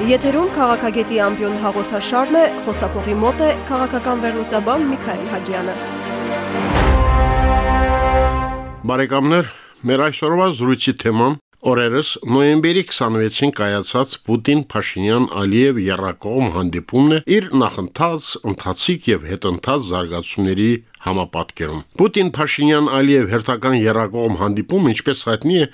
Եթերում քաղաքագետի ամբիոն հաղորդաշարն է, խոսափողի մոտ է քաղաքական վերլուծաբան Միքայել Հաջյանը։ Բարեկամներ, մեր այսօրվա զրույցի թեման Օրերս նոյեմբերի 26-ին կայացած Պուտին-Փաշինյան Ալիև երրակողմ հանդիպումն է իր նախընթաց, ընթացիկ եւ հետընթաց զարգացումների համապատկերում։ Պուտին-Փաշինյան Ալիև հերթական երակողմ հանդիպում, ինչպես հայտնի է,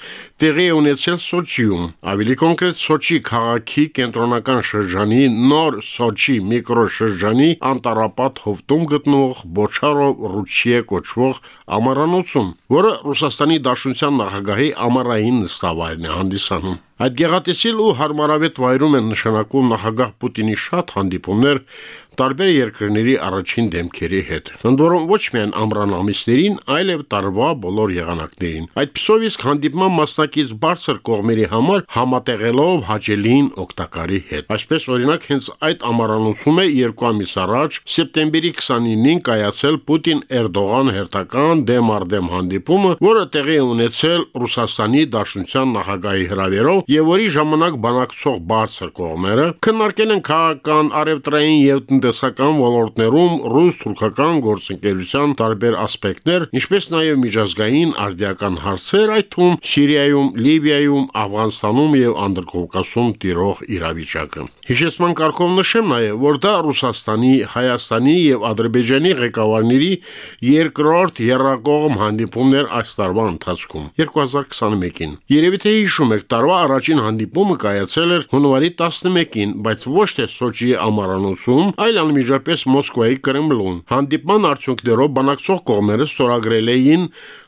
տեղի է ունեցել Սոչիում։ Ավելի կոնկրետ Սոչի քաղաքի կենտրոնական շրջանի նոր Սոչի միկրոշրջանի անտարապատ հովտում գտնվող Բոչարով Ռուչիե կոչվող ամառանոցում, որը Ռուսաստանի Դաշնության նախագահի ամառային նստավայրն է հանդիսանում։ Այդ գեղատեսիլ ու հարմարավետ վայրում են նշանակում նախագահ Պուտինի շատ հանդիպումներ տարբեր երկրների առաջին դեմքերի հետ։ Ընդ որում ոչ միայն ամռան ամիսներին, այլև տարվա բոլոր եղանակներին։ Այդ պսով իսկ հանդիպման մասնակից բարձր կողմերի համար համատեղելով հաճելին օկտակարի հետ։ Այսպես օրինակ հենց այդ ամառանոցում է երկու ամիս առաջ սեպտեմբերի 29-ին կայացել Պուտին-Էրդողան հերթական դեմ առ դեմ հանդիպումը, որը տեղի ունեցել Ռուսաստանի Դաշնության նախագահի հրավերով եւ որի ժամանակ բանակցող բարձր կողմերը քննարկել են քաղաքական, արևտրային եւ տնտեսական ոլորտներում ռուս-թուրքական գործընկերության տարբեր ասպեկտներ, ինչպես նաև միջազգային արդիական հարցեր, այդ թվում Սիրիայում, Լիբիայում, Աֆղանստանում եւ Անդրկովկասում տիրող իրավիճակը։ Հիշեցման կարգով նշեմ նաև, որ դա Ռուսաստանի, Հայաստանի եւ Ադրբեջանի ղեկավարների երկրորդ երրակողմ հանդիպումներ այս տարվա ընթացքում 2021-ին։ Երևի թե հիշում եք, տարվա առաջին հանդիպումը կայացել էր հունվարի 11-ին, բայց ոչ թե Սոչիի ամառանոցում, այլ անմիջապես Մոսկվայի Կրեմլուն։ Հանդիպման արդյունքներով բանակցող կողմերը ստորագրել էին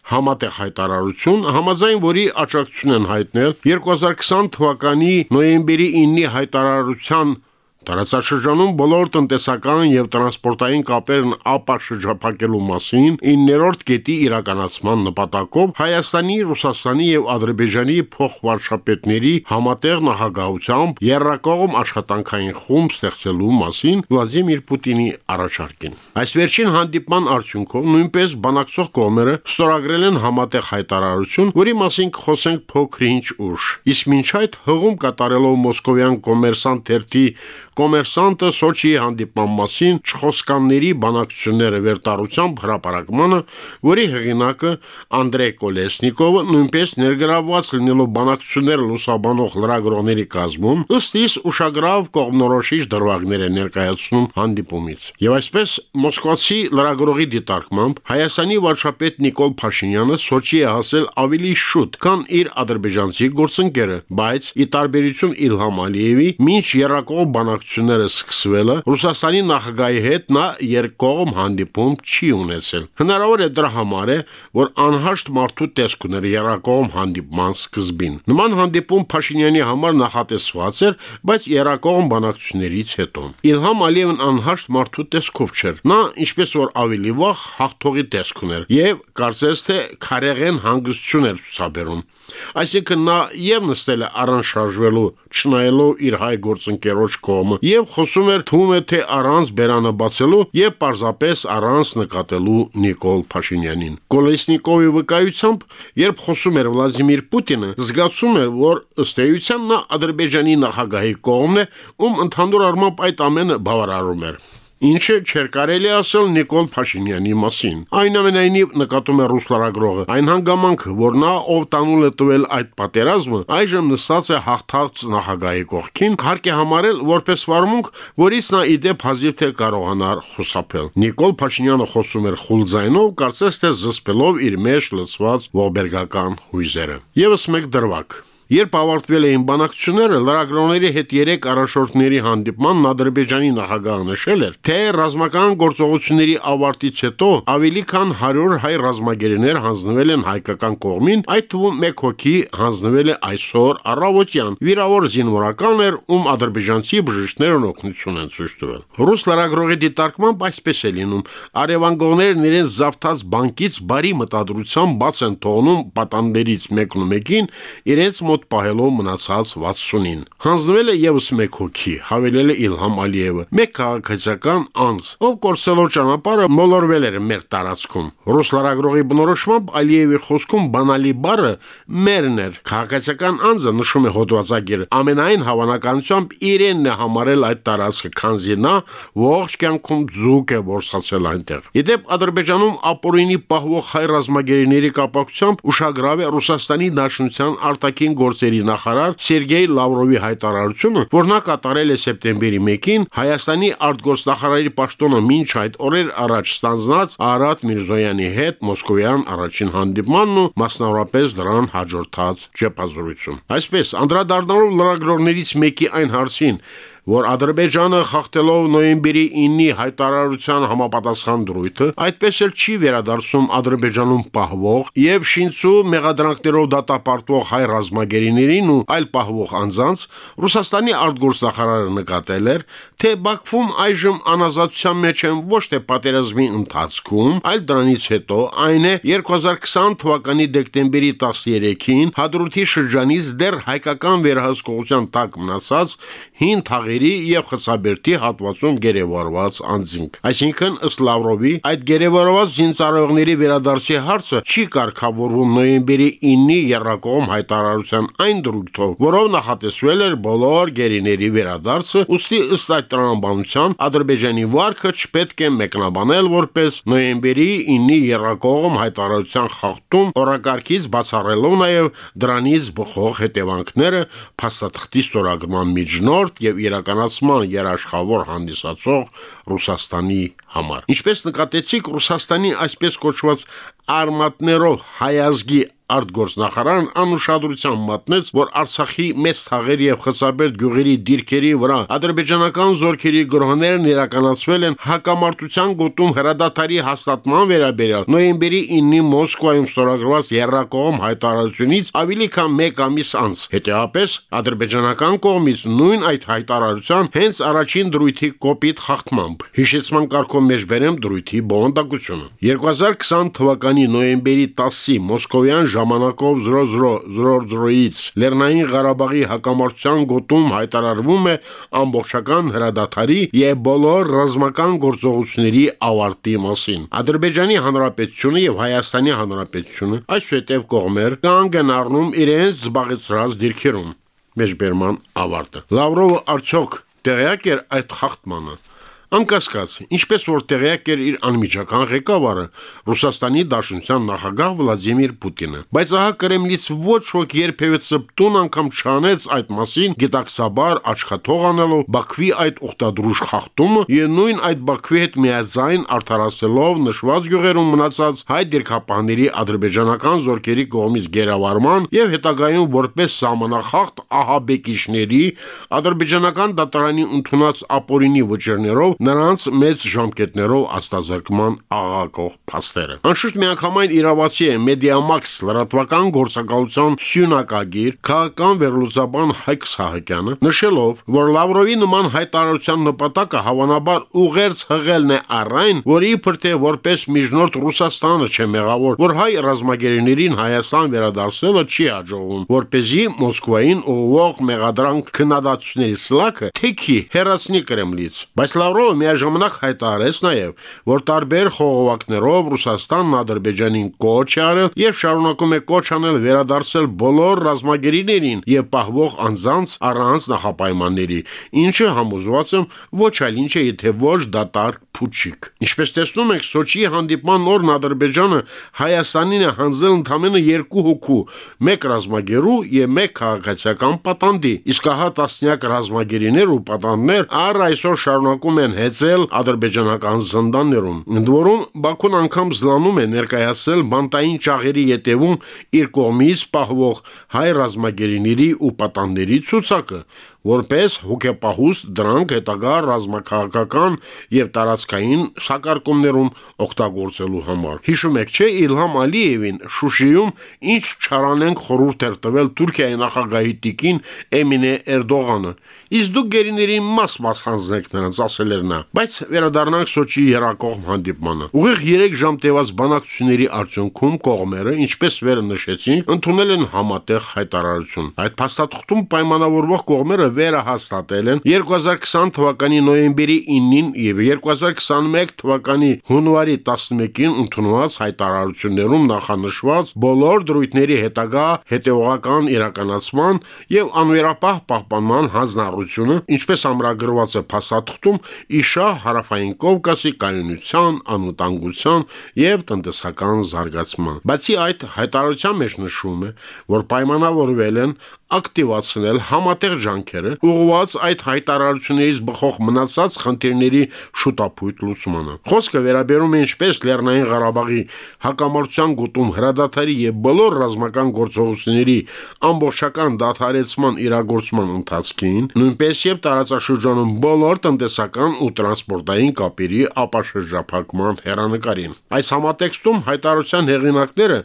համատեղ հայտարարություն, համաձայն որի աջակցություն են հայտնել 2020 թվականի նոյեմբերի 9-ի հայտարարության Տարածաշրջանում բոլոր տնտեսական եւ տրանսպորտային կապերն ապա շրջափակելու մասին 9-րդ կետի իրականացման նպատակով Հայաստանի, Ռուսաստանի եւ Ադրբեջանի փոխվարշապետների համատեղ նախագահությամբ երրակողմ աշխատանքային խումբ ստեղծելու մասին Վլադիմիր Պուտինի առաջարկին։ Այս վերջին հանդիպման արդյունքով նույնպես բանակցող կողմերը ստորագրել են համատեղ հայտարարություն, որի մասին կխոսենք փոքրինչ ուշ։ Իսկ մինչ այդ հղում կատարելով Մոսկովյան կոմերսանտ թերթի Կոմերսանտը Սոչիի հանդիպման մասին չխոսկանների բանակցությունները վերտարությամբ հրապարակմանը, որի հեղինակը Անդրեյ Կոլեսնիկովը նույնպես ներգրավված լինելով բանակցությունները լուսաբանող լրագրողների կազմում, ըստ իս ուշագրավ կողմնորոշիչ դրվագներ է ներկայացնում հանդիպումից։ Եվ այսպես Մոսկվացի լրագրողի դիտարկմամբ Հայաստանի վարչապետ Նիկոլ Փաշինյանը Սոչի է հասել ավելի շուտ, քան իր ադրբեջանցի գործընկերը, բայց ի տարբերություն Իլհամ Ալիևի, ոչ երակող բանակցությունները բանակցությունները սկսվելը Ռուսաստանի նախագահի հետ նա երկկողմ հանդիպում չի ունեցել։ Հնարավոր է դրա համար է, որ անհաշտ մարդու տեսք ուներ երակողմ հանդիպման սկզբին։ Նման հանդիպում Փաշինյանի համար նախատեսված էր, բայց երակողմ բանակցություններից հետո։ Իլհամ Ալիևն անհաշտ մարդու տեսքով չէր։ Նա ինչպես որ ավելի վաղ հաղթողի տեսք ուներ եւ կարծես թե քարեղեն հանգստություն էր ցուցաբերում։ Այսինքն նա եւ նստել է առանց շարժվելու, չնայելով իր հայ գործընկերոջ կողմը եւ խոսում էր թվում է թե առանց բերանը բացելու եւ պարզապես առանց նկատելու Նիկոլ Փաշինյանին։ Կոլեսնիկովի վկայությամբ, երբ խոսում էր Վլադիմիր Պուտինը, զգացում էր, որ ըստ էության նա Ադրբեջանի նախագահի կողմն է, ում ընդհանուր առմամբ այդ ամենը բավարարում էր ինչը չէր կարելի ասել Նիկոլ Փաշինյանի մասին։ Այնուամենայնիվ նկատում է ռուս լրագրողը, այն հանգամանքը, որ նա ով տանուլ է տվել այդ պատերազմը, այժմ նստած է հաղթած նախագահի կողքին, հարկ է համարել որպես վարմունք, որից նա իդեպ հազիվ թե կարողանար խուսափել։ Նիկոլ Փաշինյանը խոսում էր խուլ ձայնով, կարծես թե զսպելով իր մեջ լցված ողբերգական հույզերը։ Եվս մեկ դրվագ Երբ ավարտվել էին բանակցությունները, լրագրողների հետ 3 առաջորդների հանդիպման Ադրբեջանի նախագահը նշել էր, թե ռազմական գործողությունների ավարտից հետո ավելի քան 100 հայ ռազմագերիներ հանձնվել են հայկական կողմին, այդ թվում մեկ հոգի հանձնվել է այսօր առավոտյան։ Վիրավոր զինվորական էր, ում ադրբեջանցի բժիշկներն օգնություն են ցույց տվել։ Ռուս լրագրողի դիտարկմամբ այսպես է լինում. արևանգողներն իրենց զավթած բանկից բարի մտադրությամբ բաց են թողնում պատաններից մեկն ու մեկին իրենց մոտ մոտ պահելով մնացած 60-ին։ Հանձնվել է եւս մեկ հոգի, հավելել է Իլհամ Ալիևը, մեկ քաղաքացիական անձ, ով կորսելով ճանապարհը մոլորվել էր մեր տարածքում։ Ռուս լարագրողի բնորոշմամբ Ալիևի խոսքում բանալի բառը մերն էր։ Քաղաքացիական անձը նշում է հոդվածագիրը ամենայն հավանականությամբ իրենն է համարել այդ տարածքը, քանզի նա ողջ կյանքում զուգ է որսացել այնտեղ։ Իդեպ Ադրբեջանում ապօրինի պահվող հայ ռազմագերիների կապակցությամբ ուշագրավ է Ռուսաստանի Դաշնության արտաքին գործերի նախարար Սերգեյ Լավրովի հայտարարությունը, որ նա կատարել է սեպտեմբերի 1-ին Հայաստանի արտգործնախարարի պաշտոնը մինչ այդ օրեր առաջ ստանձնած Արադ Միրզոյանի հետ Մոսկովյան առաջին հանդիպմանն ու մասնավորապես դրան հաջորդած ճեպազրույցում։ Այսպես անդրադառնալով լրագրողներից մեկի այն հարցին, որ Ադրբեջանը խախտելով նոյեմբերի 9-ի հայտարարության համապատասխան դրույթը, այդպես էլ չի վերադարձում Ադրբեջանում պահվող եւ շինցու մեղադրանքներով դատապարտվող հայ ռազմագերիներին ու այլ պահվող անձանց, Ռուսաստանի արտգործնախարարը նկատել էր, թե Բաքվում այժմ անազատության մեջ են ոչ թե պատերազմի ընթացքում, այլ դրանից հետո այն է 2020 թվականի դեկտեմբերի 13-ին Հադրութի շրջանից դեռ հայկական վերահսկողության տակ մնացած հին թաղի Գերեվարների եւ Խցաբերդի հատվածում գերեվարված անձինք։ Այսինքն ըստ Լավրովի այդ գերեվարված զինծառայողների վերադարձի հարցը չի կարգավորվում նոյեմբերի 9-ի երրակողմ հայտարարության այն դրույթով, որով նախատեսվել էր բոլոր գերիների վերադարձը, ուստի ըստ այդ տրամաբանության Ադրբեջանի վարկը չպետք է մեկնաբանել որպես նոյեմբերի 9-ի երրակողմ հայտարարության խախտում օրակարգից բացառելով նաև դրանից բխող հետևանքները փաստաթղթի ստորագրման միջնորդ եւ իրական իրականացման երաշխավոր հանդիսացող Ռուսաստանի համար։ Ինչպես նկատեցիք, Ռուսաստանի այսպես կոչված արմատներով հայազգի արտգործնախարարն անուշադրությամբ մատնեց, որ Արցախի մեծ թաղերի եւ Խցաբերդ գյուղերի դիրքերի վրա ադրբեջանական զորքերի գրոհներն իրականացվել են հակամարտության գոտում հրադադարի հաստատման վերաբերյալ նոյեմբերի 9-ի Մոսկվայում ստորագրված երրակողմ հայտարարությունից ավելի քան 1 ամիս անց։ Հետևաբար ադրբեջանական կողմից նույն այդ հայտարարության հենց առաջին դրույթի կոպիտ խախտմամբ հիշեցման կարգով մեջ բերեմ դրույթի բովանդակությունը 2020 թվականի նոյեմբերի 10-ի մոսկովյան ժամանակով 0000-ից Լեռնային Ղարաբաղի հակամարտության գոտում հայտարարվում է ամբողջական հրադադարի եւ բոլոր ռազմական գործողությունների ավարտի մասին։ Ադրբեջանի Հանրապետությունը եւ Հայաստանի Հանրապետությունը այսուհետև կողմեր կանգ են առնում իրենց զբաղեցրած դիրքերում։ Մեջբերման ավարտը։ Լավրովը արդյոք տեղյակ էր այդ խախտմանը։ Անկասկած, ինչպես որ տեղյակ էր իր անմիջական ղեկավարը Ռուսաստանի Դաշնության նախագահ Վլադիմիր Պուտինը, բայց ահա Կրեմլից ոչ ոք երբևէ ծպտուն անգամ չանեց այդ մասին գիտակցաբար աչքաթող անելով Բաքվի այդ ուխտադրուժ խախտումը եւ նույն այդ Բաքվի հետ միաձայն արդարացելով նշված գյուղերում մնացած հայ դիրքապահների ադրբեջանական զորքերի կողմից գերավարման եւ հետագայում որպես սահմանախախտ ահաբեկիչների ադրբեջանական դատարանի ընդունած ապօրինի վճռներով նրանց մեծ ժամկետներով աստազրկման աղաղակող փաստերը։ Անշուշտ միանգամայն իրավացի է Մեդիամաքս լրատվական գործակալության սյունակագիր քաղաքական վերլուծաբան Հայկ Սահակյանը նշելով, որ Լավրովի նման հայտարարության նպատակը հավանաբար ուղերձ հղելն է առայն, որ իբր թե որպես միջնորդ Ռուսաստանը չէ մեղավոր, որ հայ ռազմագերիներին Հայաստան վերադարձնելը չի հաջողվում, որ เป զի Մոսկվային ուղղող մեղադրանք քննադատությունների սլաքը թեքի հերացնի Կրեմլից։ Բայց Լավրով Մոսկվայով միաժամանակ հայտարարեց նաև, որ տարբեր խողովակներով Ռուսաստանն Ադրբեջանին կոչ է արել եւ շարունակում է կոչ անել վերադարձել բոլոր ռազմագերիներին եւ պահվող անձանց առանց նախապայմանների, ինչը համոզված եմ ոչ այլ ինչ է, եթե ոչ դատարկ փուչիկ։ Ինչպես տեսնում եք, Սոչիի հանդիպման օրն Ադրբեջանը Հայաստանին է հանձնել ընդամենը երկու հոգու՝ մեկ ռազմագերու եւ մեկ քաղաքացիական պատանդի։ Իսկ ահա տասնյակ ռազմագերիներ ու պատանդներ առ այսօր շարունակում են հեծել ադրբեջանական զնդաններում։ Ընդ որում Բաքուն անգամ զլանում է ներկայացնել բանտային ճաղերի յետևում իր կողմից պահվող հայ ռազմագերիների ու պատանների ցուցակը, որպես հոգեպահուստ դրանք հետագա ռազմաքաղաքական եւ տարածքային սակարկումներում օգտագործելու համար։ Հիշում եք, չէ, Իլհամ Ալիևին Շուշիում ինչ չարանենք խորհուրդ էր տվել Թուրքիայի նախագահի տիկին Էմինե Էրդողանը։ Իսկ դուք գերիների մաս-մաս հանձնեք նրանց, ասել էր նա։ Բայց վերադառնանք Սոչի երակողմ հանդիպմանը։ Ուղիղ 3 ժամ տևած բանակցությունների արդյունքում կողմերը, ինչպես վերը նշեցին, ընդունել են համատեղ հայտարարություն։ Այդ փաստաթղթում պայմանավորվող կողմերը վերը հաստատել են 2020 թվականի նոյեմբերի 9-ին եւ 2021 թվականի հունվարի 11-ին ընդունված հայտարարություններում նախանշված բոլոր դրույթների հետագա հետեւողական իրականացման եւ անվերապահ պահպանման հանձնառությունը, ինչպես ամրագրված է փաստաթղթում, իշա հարավային Կովկասի կայունության, անվտանգության եւ տնտեսական զարգացման։ Բացի այդ, հայտարարության մեջ նշվում է, որ պայմանավորվել են ակտիվացնել համատեղ ջանքերը ուղղված այդ հայտարարություններից բխող մնացած խնդիրների շուտապույտ լուծմանը։ Խոսքը վերաբերում է ինչպես Լեռնային Ղարաբաղի հակամարտության գոտում հրադադարի եւ բոլոր ռազմական գործողությունների ամբողջական դադարեցման իրագործման ընթացքին, նույնպես եւ տարածաշրջանում բոլոր տնտեսական ու տրանսպորտային կապերի ապաշրջափակման հերանեկարին։ Այս համատեքստում հայտարարության հեղինակները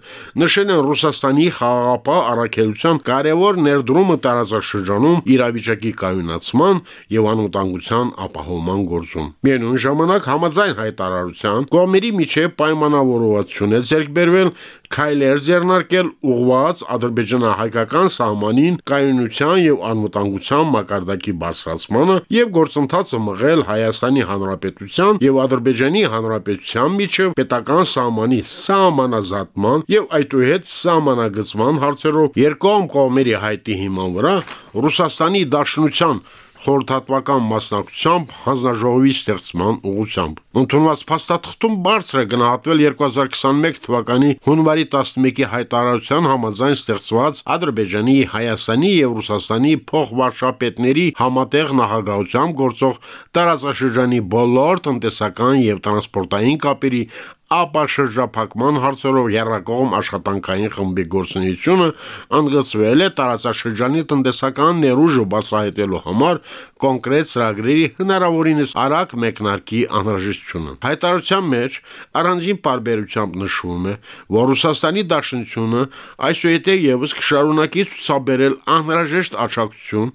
նշել են Ռուսաստանի խաղաղապահ առաքելության կարևոր ներդրումը տարածաշրջանում իրավիճակի կայունացման եւ անվտանգության ապահովման գործում։ Միևնույն ժամանակ համաձայն հայտարարության կողմերի միջև պայմանավորվածություն է ձեռք բերվել քայլեր ձեռնարկել ուղված ադրբեջանա-հայկական սահմանին կայունության եւ անվտանգության մակարդակի բարձրացմանը եւ գործընթացը մղել Հայաստանի Հանրապետության եւ Ադրբեջանի Հանրապետության միջև պետական սահմանի սահմանազատման եւ այդուհետ սահմանագծման հարցերով երկկողմ կողմերի հայտի հիման վրա Ռուսաստանի Դաշնության խորհրդատվական մասնակցությամբ հանձնաժողովի ստեղծման ուղղությամբ։ Ընդունված փաստաթղթում բարձր է գնահատվել 2021 թվականի հունվարի 11-ի հայտարարության համաձայն ստեղծված Ադրբեջանի, Հայաստանի եւ Ռուսաստանի փոխվարշապետների համատեղ նախագահությամբ գործող տարածաշրջանի բոլոր տնտեսական եւ տրանսպորտային կապերի ապաշրջափակման հարցերով երրակողմ աշխատանքային խմբի գործունեությունը ընդգծվել է տարածաշրջանի տնտեսական ներուժը բացահայտելու համար կոնկրետ ծրագրերի հնարավորինս արագ մեկնարկի անհրաժեշտությունը։ Հայտարարության մեջ առանձին պարբերությամբ նշվում է, որ Ռուսաստանի Դաշնությունը այսուհետև եւս կշարունակի ցուցաբերել անհրաժեշտ աջակցություն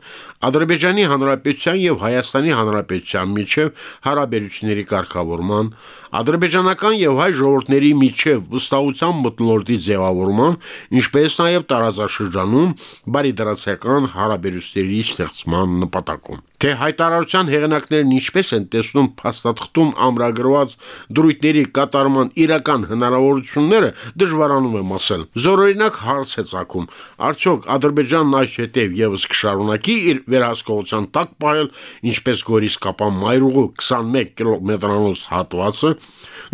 Ադրբեջանի Հանրապետության եւ Հայաստանի Հանրապետության միջև հարաբերությունների կարգավորման, ադրբեջանական եւ հայ ժողովրդների միջև վստահության մտնորդի ձևավորման, ինչպես նաեւ տարածաշրջանում բարիդրացիական հարաբերությունների ստեղծման նպատակում թե հայտարարության հեղինակներն ինչպես են տեսնում փաստաթղթում ամրագրված դրույթների կատարման իրական հնարավորությունները դժվարանում եմ ասել։ Զորօրինակ հարց է ցակում. արդյոք Ադրբեջանն այս հետև եւս կշարունակի իր վերահսկողության տակ պահել ինչպես Գորիս կապան մայրուղու 21 կիլոմետրանոց հատվածը,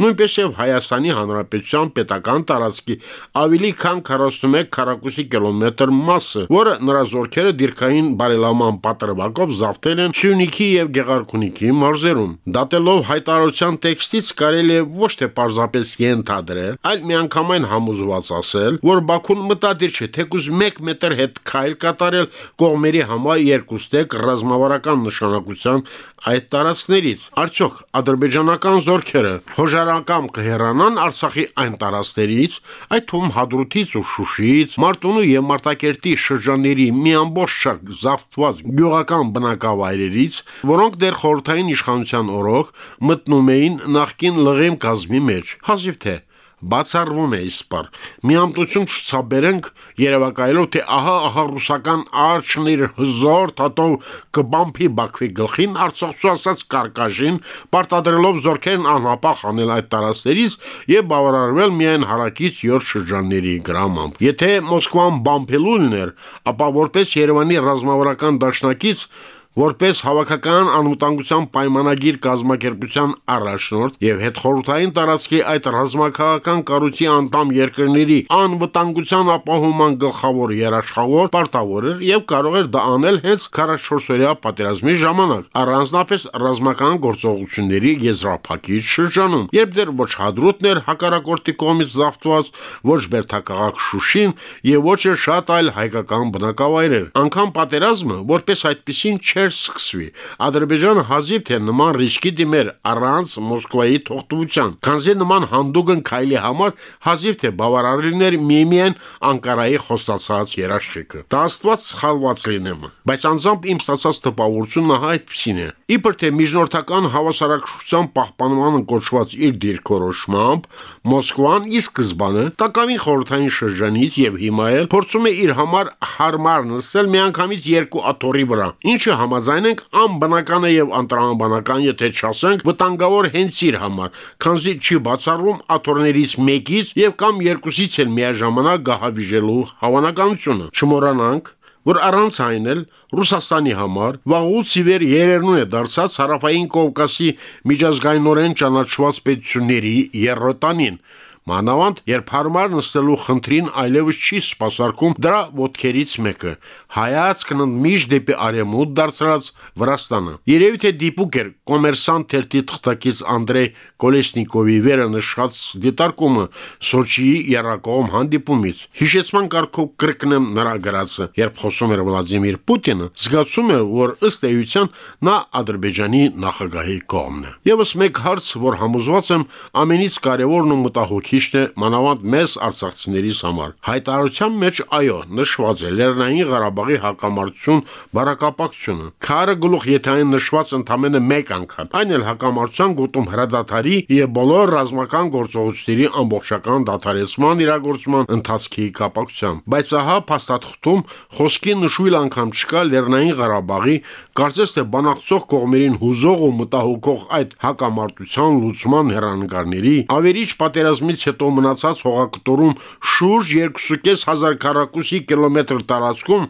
նույնպես եւ Հայաստանի Հանրապետության պետական տարածքի ավելի քան 41 քառակուսի կիլոմետր մասը, որը նրա զորքերը դիրքային բարելավման պատրվակով զավթել ստեղծվել են Շյունիքի եւ Գեղարքունիքի մարզերում։ Դատելով հայտարարության տեքստից կարելի է ոչ թե պարզապես ենթադրել, այլ միանգամայն համոզված ասել, որ Բաքուն մտադիր չէ թեկուզ 1 մետր հետ քայլ կատարել կողմերի համար երկուստեք ռազմավարական նշանակության այդ տարածքներից։ Արդյոք ադրբեջանական զորքերը հոժարական կհեռանան Արցախի այն տարածքներից, այդ թվում Հադրութից ու Շուշիից, Մարտունու եւ Մարտակերտի շրջանների մի ամբողջ շարք զավթված գյուղական բնակավայր վայրերից, որոնք դեռ խորթային իշխանության օրոք մտնում էին նախկին լղեմ կազմի մեջ։ Հազիվ թե բացառվում է իսպար։ Միամտություն չցաբերենք երևակայելով թե ահա ահա ռուսական արչներ հզոր թաթով կբամփի Բաքվի գլխին արցախցու ասած կարկաժին պարտադրելով զորքերն անհապաղ անել այդ տարածքներից եւ բավարարվել միայն հարակից 7 շրջանների գրամամբ։ Եթե Մոսկվան բամփելու լիներ, ապա որպես Երևանի ռազմավարական դաշնակից որպես հավաքական անվտանգության պայմանագիր կազմակերպության առաջնորդ եւ հետխորհրդային տարածքի այդ ռազմաքաղաքական կառույցի անդամ երկրների անվտանգության ապահովման գլխավոր երաշխավոր պարտավոր էր եւ կարող էր դա անել հենց 44-օրյա պատերազմի ժամանակ առանձնապես ռազմական գործողությունների եզրափակիչ շրջանում երբ դեռ ոչ հադրուտն էր հակարակորտի կողմից զավթված ոչ բերթակաղակ Շուշին եւ ոչ էլ շատ այլ հայկական բնակավայրեր անկամ պատերազմը որպես այդպեսին չէ չէր սկսվի։ Ադրբեջանը հազիվ թե նման ռիսկի դիմեր առանց Մոսկվայի թողտվության։ Քանզի նման հանդուգն քայլի համար հազիվ թե բավարար լիներ միմիեն Անկարայի խոստացած երաշխիքը։ Դա աստված սխալված լինեմ, բայց անձամբ իմ ստացած տպավորությունն ահա այդպեսին է։ Իբր թե միջնորդական հավասարակշռության պահպանման կոչված իր դիրքորոշմամբ Մոսկվան ի սկզբանե տակավին խորհրդային շրջանից եւ հիմա էլ փորձում է իր համար հարմար նստել միանգամից երկու աթոռի վրա, ինչը համաձայն ենք անբնական է եւ անտրամաբանական, եթե չասենք վտանգավոր հենց իր համար, քանզի չի բացառում աթոռներից մեկից եւ կամ երկուսից էլ միաժամանակ գահավիժելու հավանականությունը։ Չմոռանանք, որ առանց այն էլ Ռուսաստանի համար վաղուց ի վեր երերնուն է դարձած հարավային Կովկասի միջազգայինորեն ճանաչված պետությունների երրոտանին, Մանավանդ, երբ հարմար նստելու խնդրին այլևս չի սпасարկում դրա ոդքերից մեկը, հայացքն ընդմիջ դեպի արևմուտ դարձրած Վրաստանը։ Երևի թե դիպուկ էր կոմերսանտ թերթի թղթակից Անդրեյ Կոլեսնիկովի վերը նշած դիտարկումը Սոչիի երակողմ հանդիպումից։ Հիշեցման կարգով կրկնեմ նրա գրածը, երբ խոսում էր Վլադիմիր Պուտինը, զգացում էր, որ ըստ էության նա Ադրբեջանի նախագահի կողմն է։ Եվս մեկ հարց, որ համոզված եմ ամենից կարևորն ու մտահոգի քիչն է մանավանդ մեզ արցախցիներիս համար։ Հայտարարության մեջ այո, նշված է Լեռնային Ղարաբաղի հակամարտություն բարակապակցությունը։ Քարը գլուխ եթե այն նշված ընդամենը մեկ անգամ։ Այն էլ հակամարտության գոտում հրադադարի եւ բոլոր ռազմական գործողությունների ամբողջական դադարեցման իրագործման ընթացքի կապակցությամբ։ Բայց ահա փաստաթղթում խոսքի նշույլ անգամ չկա Լեռնային Ղարաբաղի, կարծես թե բանակցող կողմերին հուզող ու մտահոգող այդ հակամարտության լուծման հերանեկարների ավերիչ պատերազմից հետո մնացած հողակտորում շուրջ 2.5 քառակուսի կիլոմետր տարածքում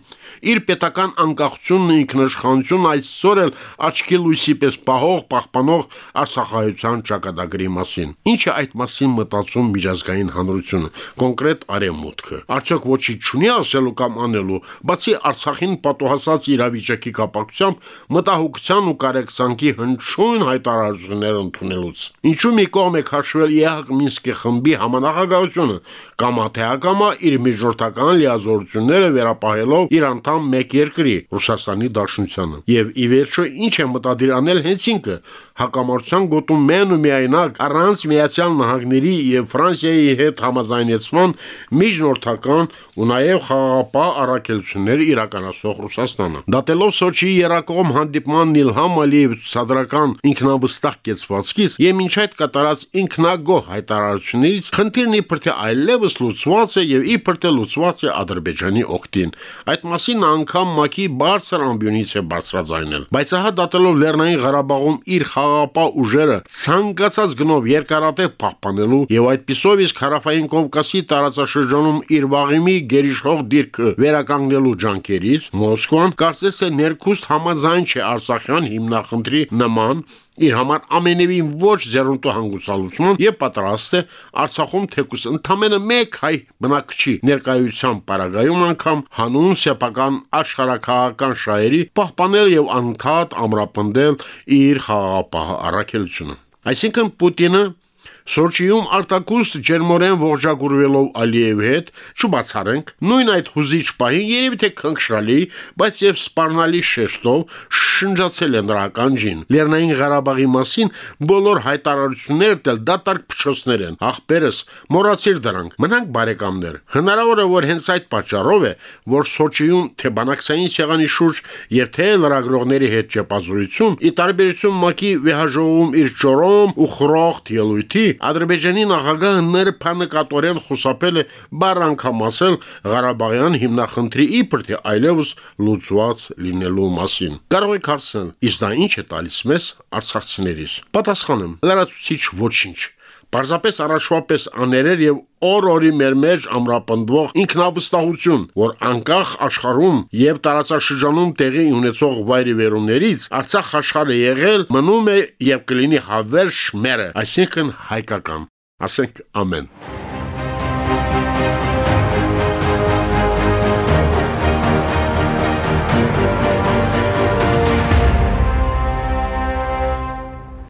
իր պետական անկախությունն ու ինքնաշխանությունն այսօր էլ աչքի լույսի պես պահող պահպանող Արցախայության ճակատագրի մասին։ Ինչ է այդ մասին մտածում միջազգային հանրությունը, կոնկրետ արևմուտքը։ Արդյոք ոչի չունի ասելու կամ անելու, բացի Արցախին պատոհասած իրավիճակի կապակցությամբ մտահոգության ու կարեկցանքի հնչյուն հայտարարություններ ընդունելուց։ Ինչու մի կողմ է քաշվել ԵՀԿ Մինսկի խմբի խմբի համանախագահությունը կամա թե ակամա իր միջնորդական լիազորությունները վերապահելով իր անդամ մեկ երկրի Ռուսաստանի Դաշնությանը։ Եվ ի վերջո ինչ է մտադիր անել հենց ինքը հակամարտության գոտում մեն ու միայնակ առանց Միացյալ Նահանգների եւ Ֆրանսիայի հետ համաձայնեցման միջնորդական ու նաեւ խաղաղապահ առաքելություններ իրականացող Ռուսաստանը։ Դատելով Սոչիի երակողմ հանդիպման Նիլհամ Ալիև ցածրական ինքնավստահ կեցվածքից եւ ինչ այդ կատարած ինքնագոհ հայտարարությունների կողմից խնդիրն իբր թե այլևս լուծված է եւ իբր թե լուծված է Ադրբեջանի օգտին։ Այդ մասին անգամ ՄԱԿ-ի բարձր ամբիոնից է բարձրաձայնել։ Բայց ահա դատելով Լեռնային Ղարաբաղում իր խաղապահ ուժերը ցանկացած գնով երկարատև պահպանելու եւ այդպիսով իսկ հարավային Կովկասի տարածաշրջանում իր վաղիմի գերիշխող դիրքը վերականգնելու ջանքերից Մոսկվան կարծես թե ներքուստ համաձայն չէ Արցախյան հիմնախնդրի նման իր համար ամենևին ոչ ձեռնտու հանգուցալուծման եւ պատրաստ է Արցախում թեկուս ընդամենը մեկ հայ բնակչի ներկայությամբ պարագայում անգամ հանուն սեփական աշխարհակահական շահերի պահպանել եւ անդադ ամրապնդել իր խաղաղապահ առաքելությունը Այսինքն Պուտինը Սոչիում արտակուստ ջերմորեն ողջագուրվելով Ալիևի հետ, չբացառենք, նույն այդ հուզիչ պահին երևի թե քնքշրալի, բայց եւ սպառնալի շեշտով շնջացել է նրա ականջին։ Լեռնային Ղարաբաղի մասին բոլոր հայտարարությունները դել դատարկ փչոցներ են։ Ախպերս, մոռացիր դրանք։ Մնանք բարեկամներ։ Հնարավոր է, որ հենց այդ պատճառով է, որ Սոչիում թե բանակցային սեղանի շուրջ եւ թե լրագրողների հետ ճեպազրույցում, ի տարբերություն ՄԱԿ-ի վեհաժողովում իր ճորոմ ու խրոխտ ելույթի, Ադրբեջանի նախագահը ներփանկատորեն խուսափել է բառ անգամ ասել Ղարաբաղյան հիմնախնդրի իբր թե այլևս լուծված լինելու մասին։ Կարող եք հարցնել, իսկ դա ինչ է տալիս մեզ արցախցիներից։ Պատասխանեմ, լրացուցիչ ոչինչ։ Պարզապես առաջվա պես աներեր եւ օր-օրի մեր մեջ ամրապնդվող ինքնավստահություն, որ անկախ աշխարհում եւ տարածաշրջանում տեղի ունեցող վայրիվերումներից Արցախ աշխարհը եղել, մնում է եւ կլինի հավերժ մերը, այսինքն հայկական։ Ասենք ամեն։